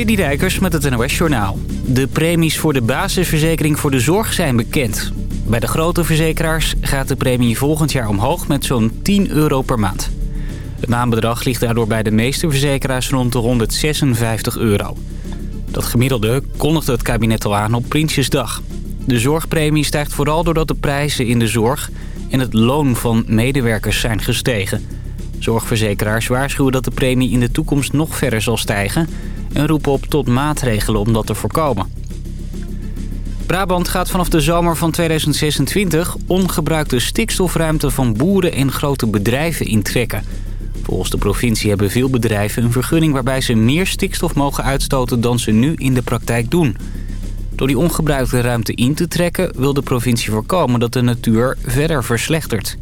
City Dijkers met het NOS Journaal. De premies voor de basisverzekering voor de zorg zijn bekend. Bij de grote verzekeraars gaat de premie volgend jaar omhoog met zo'n 10 euro per maand. Het maandbedrag ligt daardoor bij de meeste verzekeraars rond de 156 euro. Dat gemiddelde kondigde het kabinet al aan op Prinsjesdag. De zorgpremie stijgt vooral doordat de prijzen in de zorg en het loon van medewerkers zijn gestegen. Zorgverzekeraars waarschuwen dat de premie in de toekomst nog verder zal stijgen... en roepen op tot maatregelen om dat te voorkomen. Brabant gaat vanaf de zomer van 2026 ongebruikte stikstofruimte van boeren en grote bedrijven intrekken. Volgens de provincie hebben veel bedrijven een vergunning waarbij ze meer stikstof mogen uitstoten dan ze nu in de praktijk doen. Door die ongebruikte ruimte in te trekken wil de provincie voorkomen dat de natuur verder verslechtert.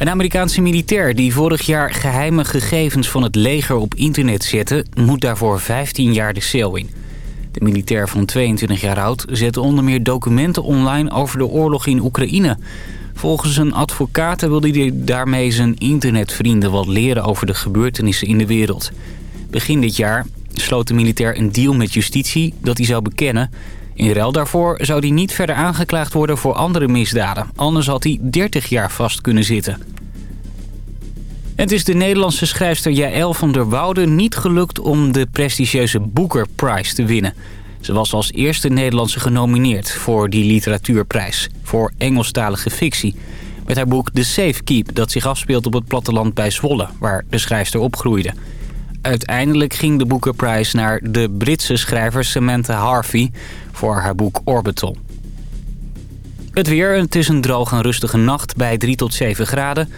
Een Amerikaanse militair die vorig jaar geheime gegevens van het leger op internet zette... moet daarvoor 15 jaar de cel in. De militair van 22 jaar oud zette onder meer documenten online over de oorlog in Oekraïne. Volgens een advocaat wilde hij daarmee zijn internetvrienden wat leren over de gebeurtenissen in de wereld. Begin dit jaar sloot de militair een deal met justitie dat hij zou bekennen. In ruil daarvoor zou hij niet verder aangeklaagd worden voor andere misdaden. Anders had hij 30 jaar vast kunnen zitten. Het is de Nederlandse schrijfster Jaël van der Woude niet gelukt om de prestigieuze Booker Prize te winnen. Ze was als eerste Nederlandse genomineerd voor die literatuurprijs, voor Engelstalige fictie. Met haar boek The Safe Keep, dat zich afspeelt op het platteland bij Zwolle, waar de schrijfster opgroeide. Uiteindelijk ging de Booker Prize naar de Britse schrijver Samantha Harvey voor haar boek Orbital. Het weer, het is een droge en rustige nacht bij 3 tot 7 graden.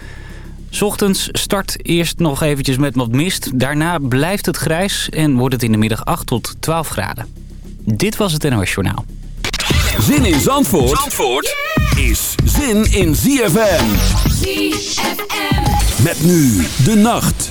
Ochtends start eerst nog eventjes met wat mist. Daarna blijft het grijs en wordt het in de middag 8 tot 12 graden. Dit was het NOS Journaal. Zin in Zandvoort, Zandvoort is zin in ZFM. ZFM. Met nu de nacht.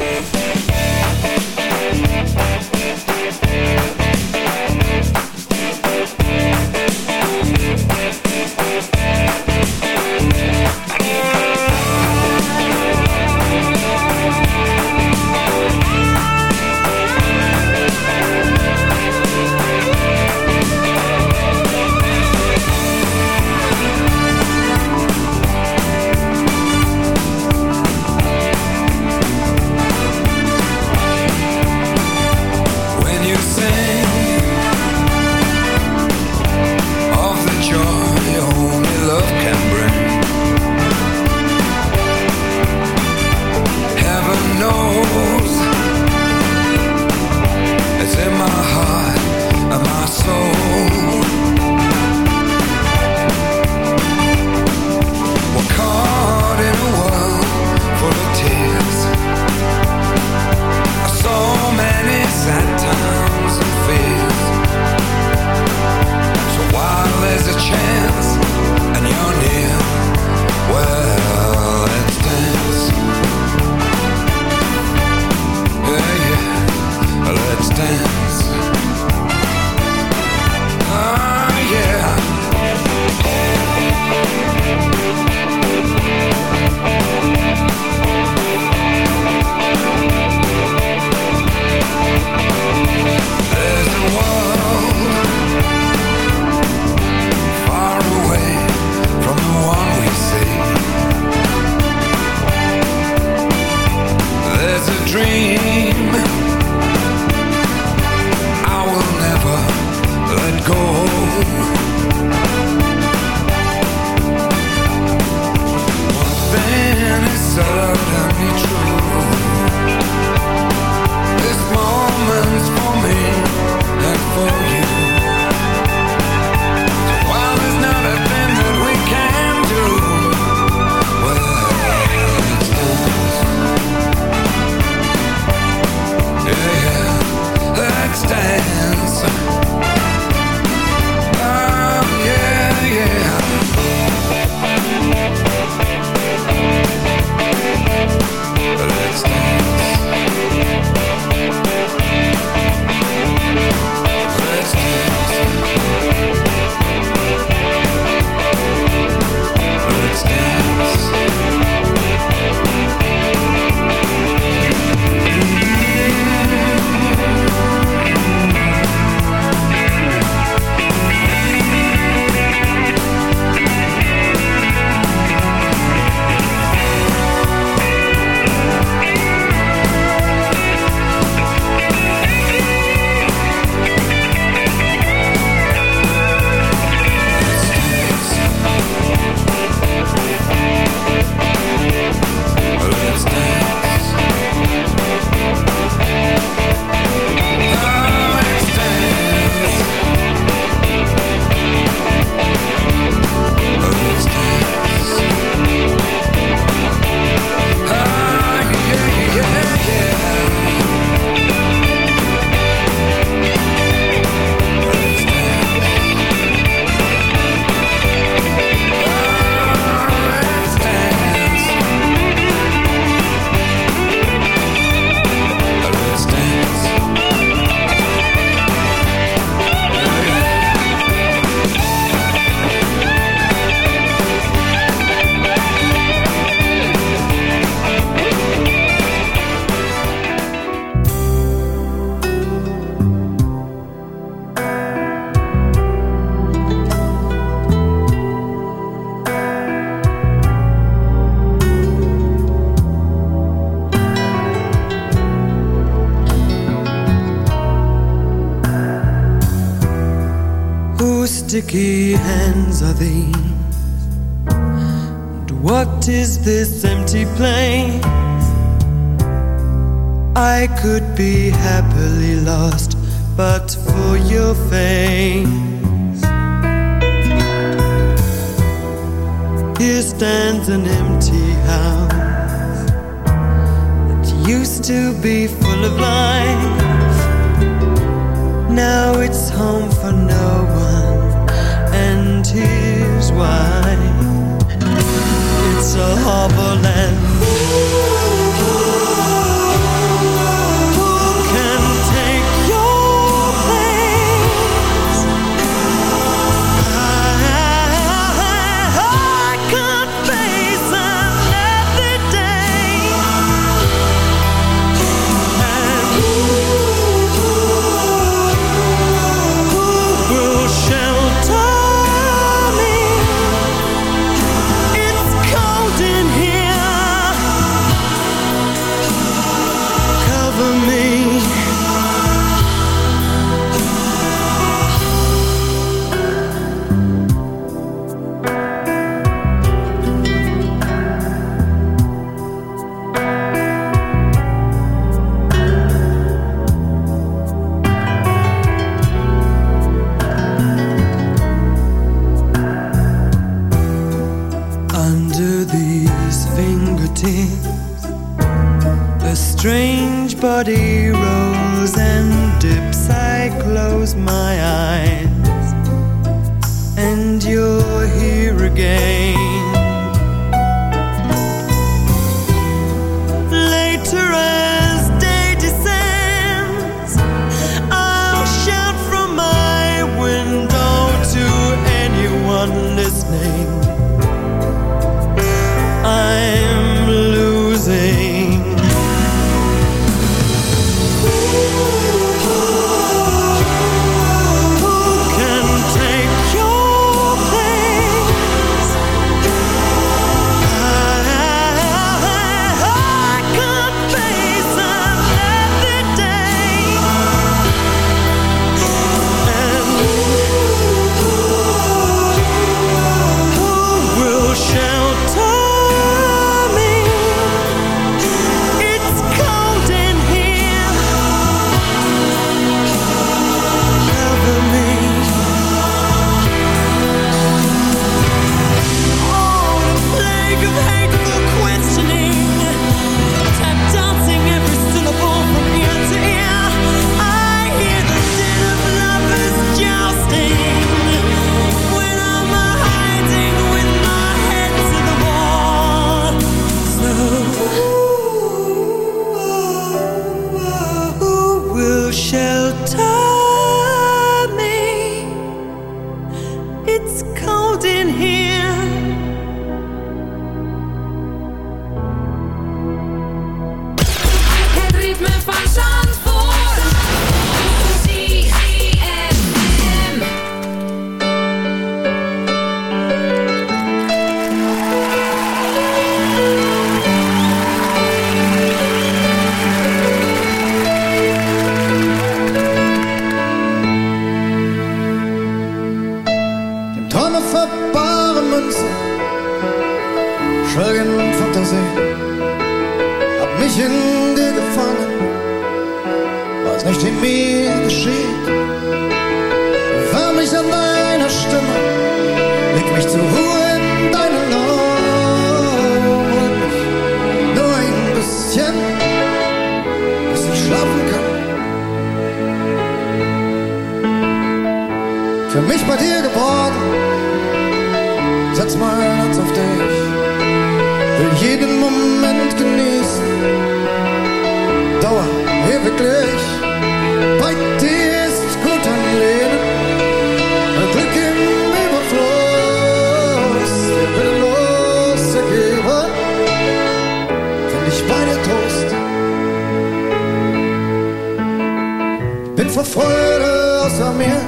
bin vor Freude außer mir.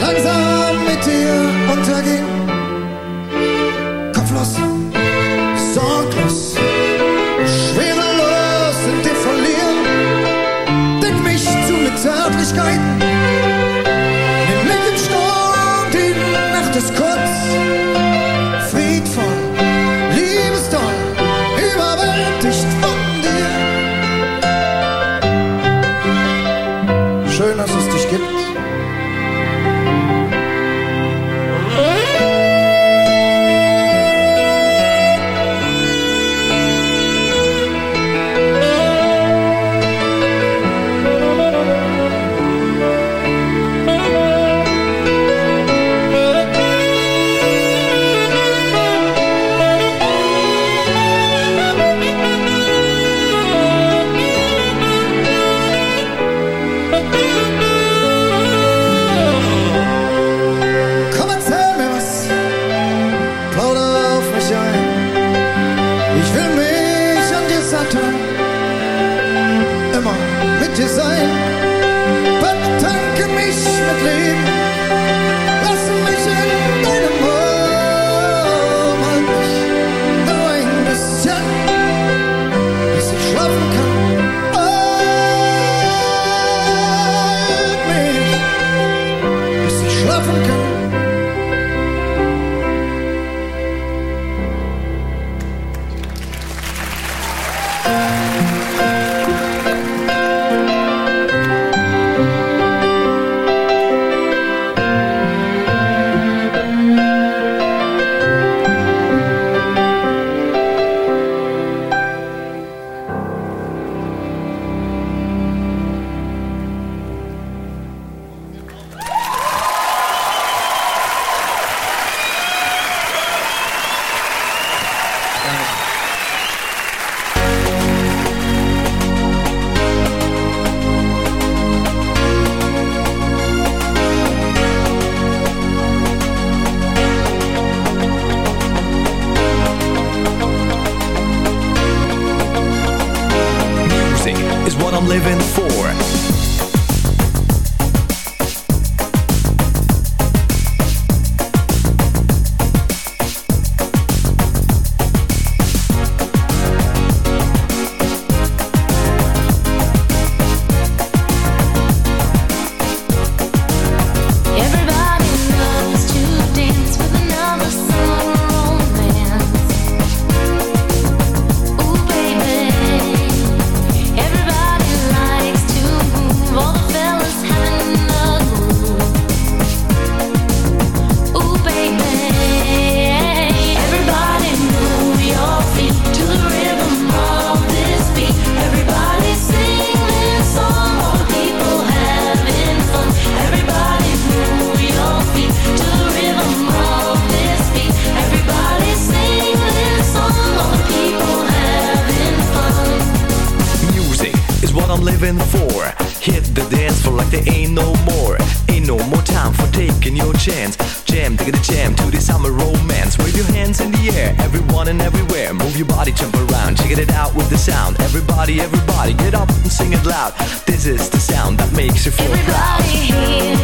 Langsam mit dir loud. This is the sound that makes you feel Everybody proud. Here.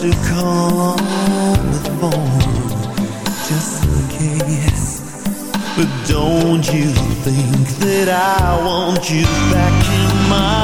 to call on the phone, just in case. But don't you think that I want you back in my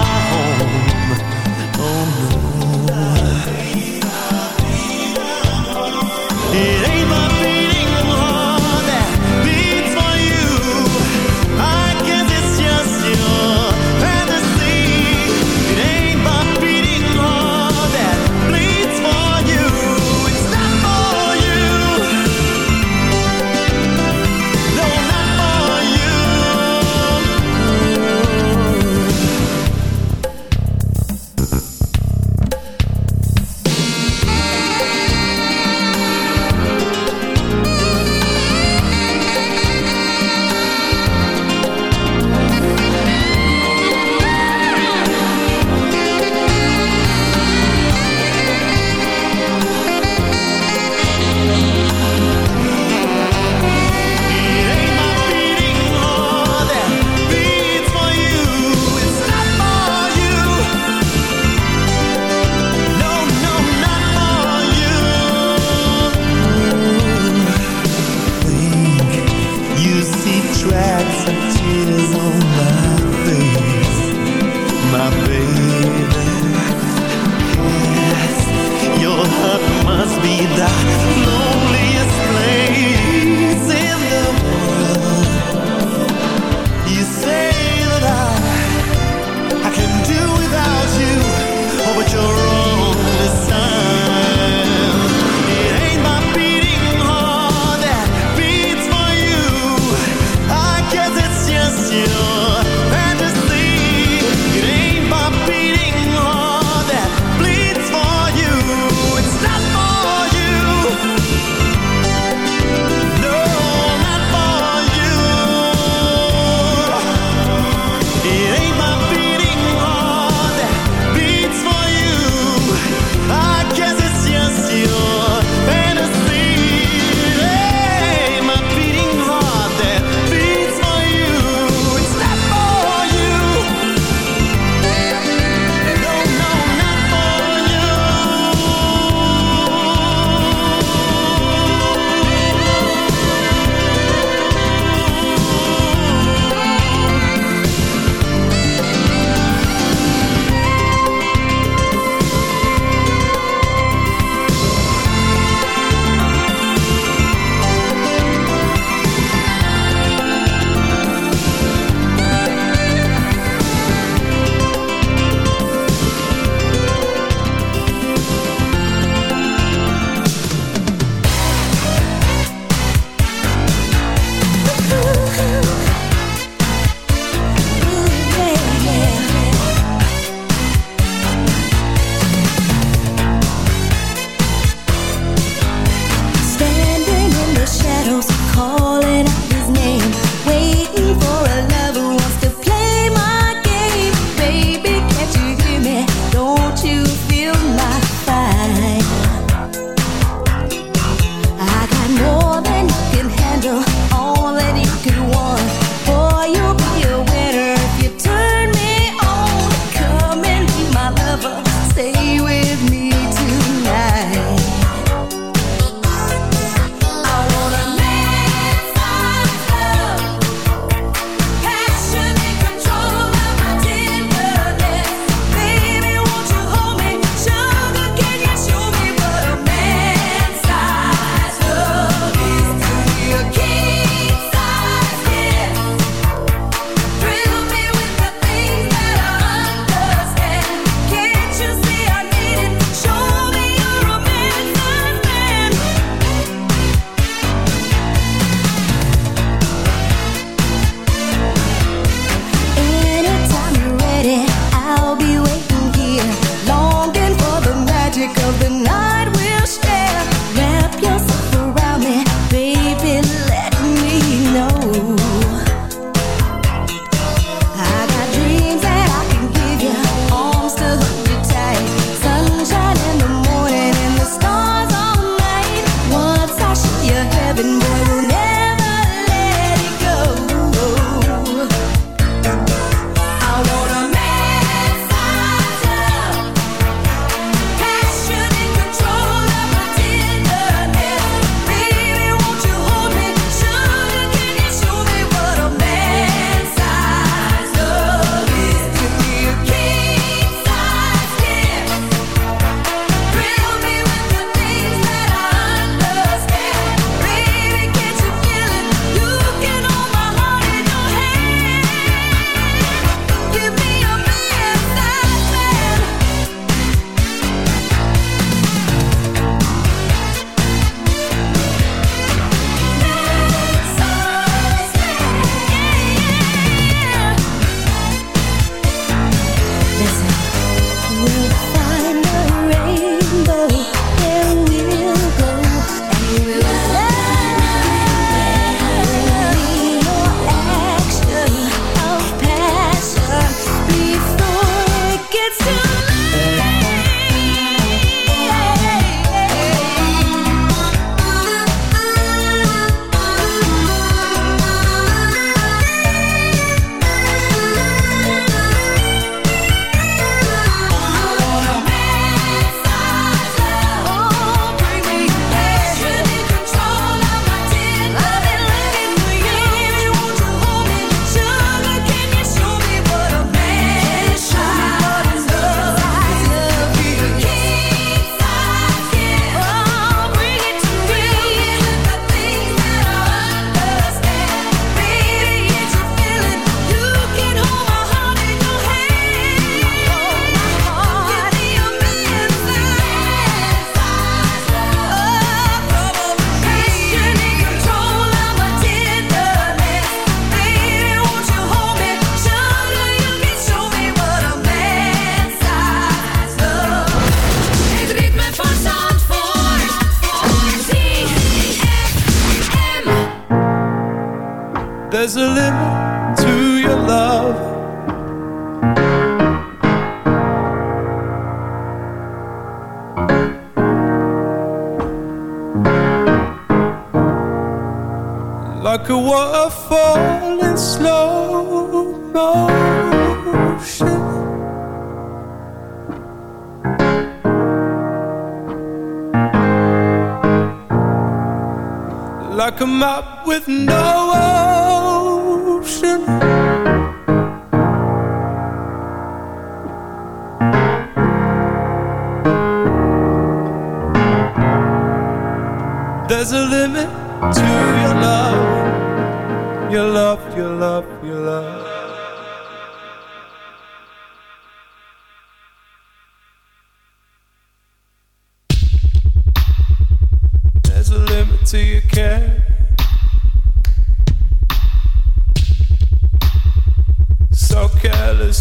no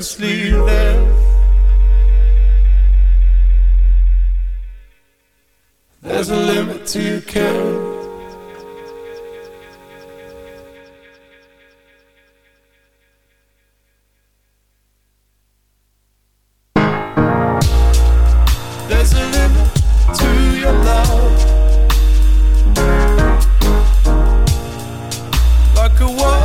Carelessly there. There's a limit to your care. There's a limit to your love. Like a waterfall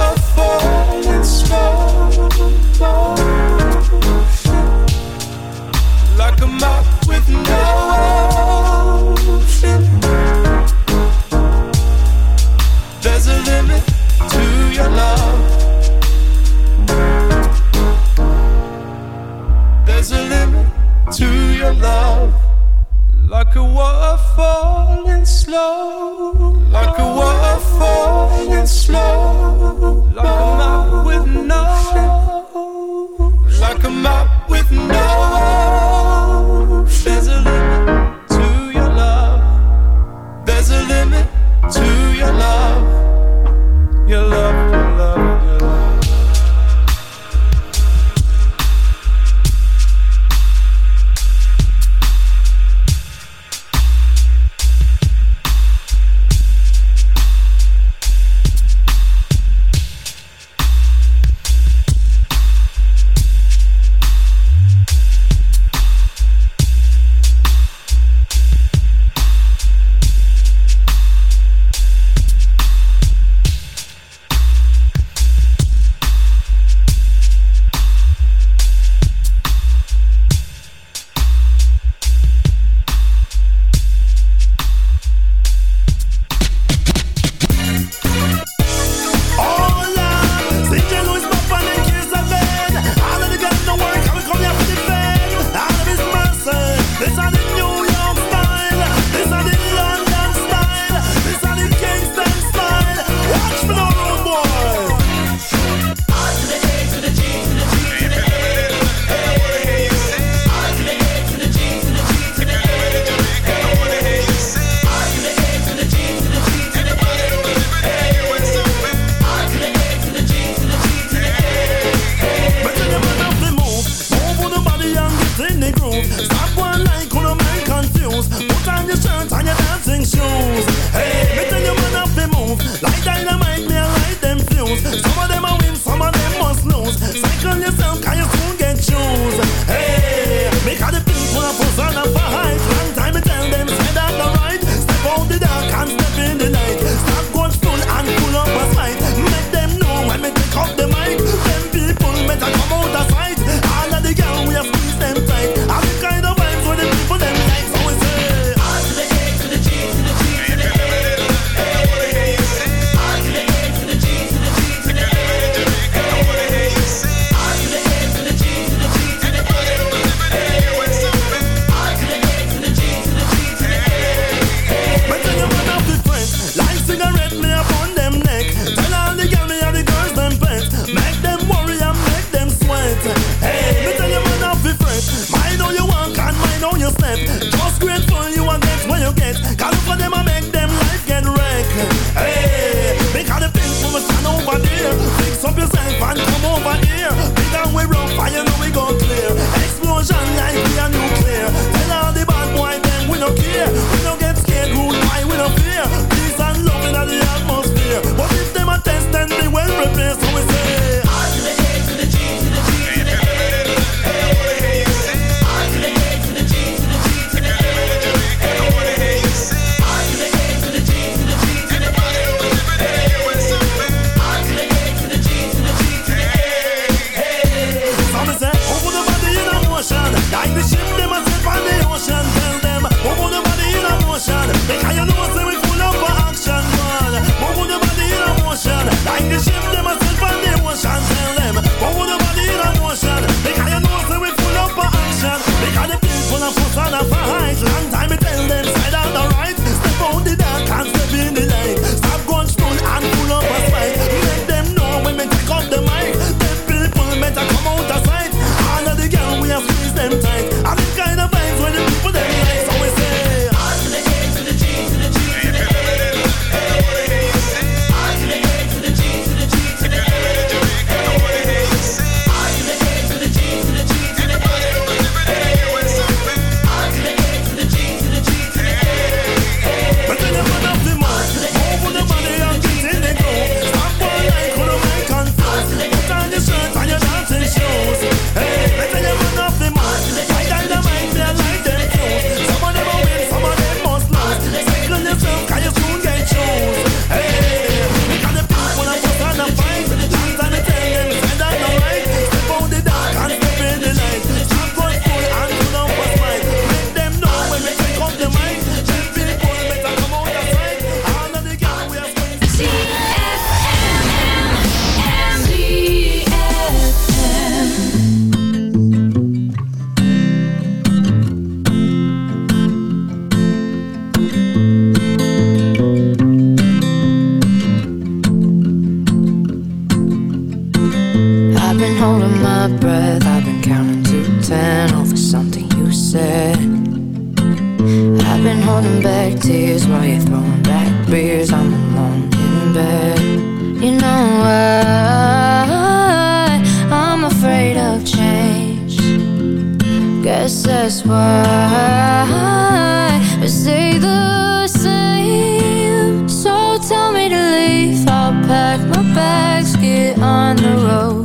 Like a map with no holding back tears while you're throwing back beers. I'm alone in bed. You know why I'm afraid of change. Guess that's why we stay the same. So tell me to leave. I'll pack my bags, get on the road.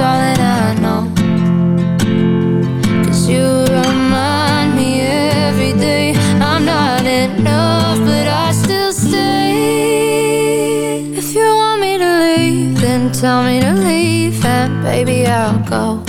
all that I know. Cause you remind me every day I'm not enough, but I still stay. If you want me to leave, then tell me to leave, and baby, I'll go.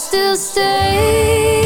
still stay.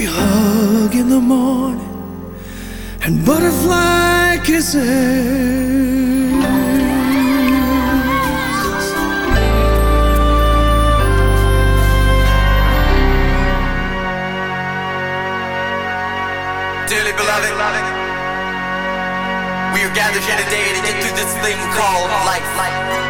every hug in the morning and butterfly kisses. Dearly beloved, we are gathered here today to get through this thing called life.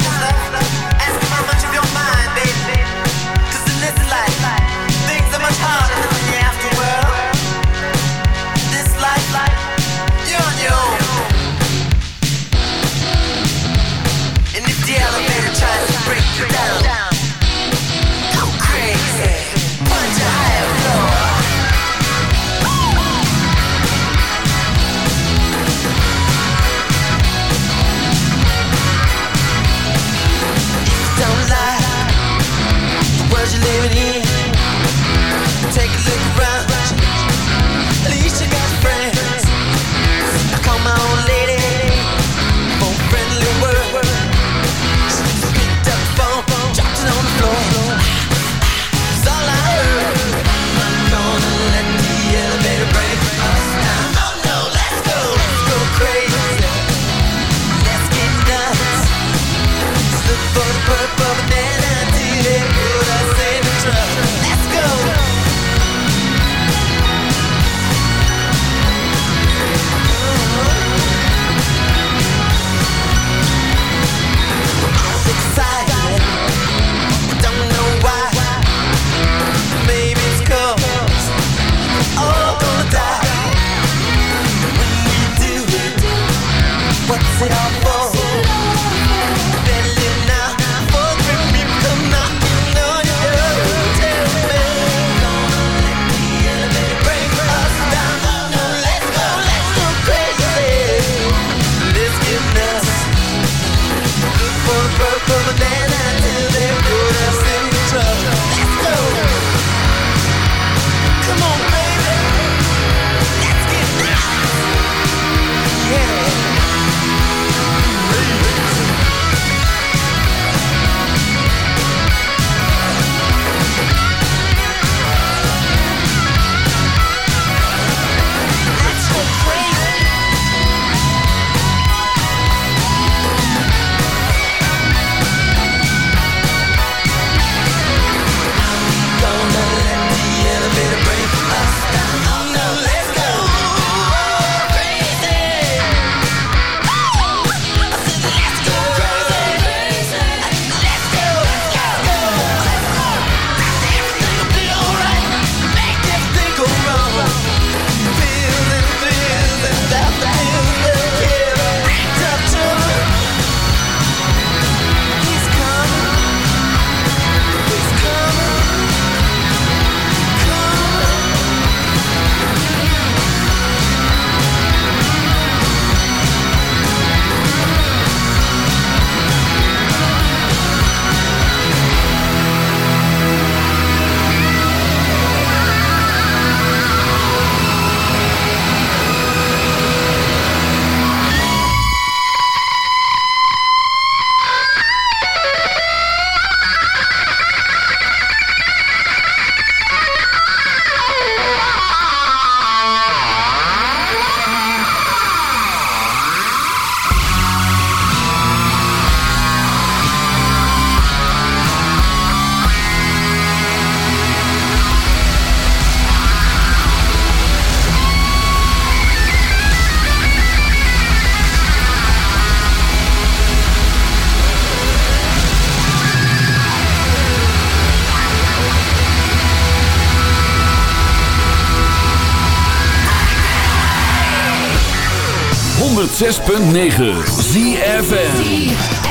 106.9 ZFN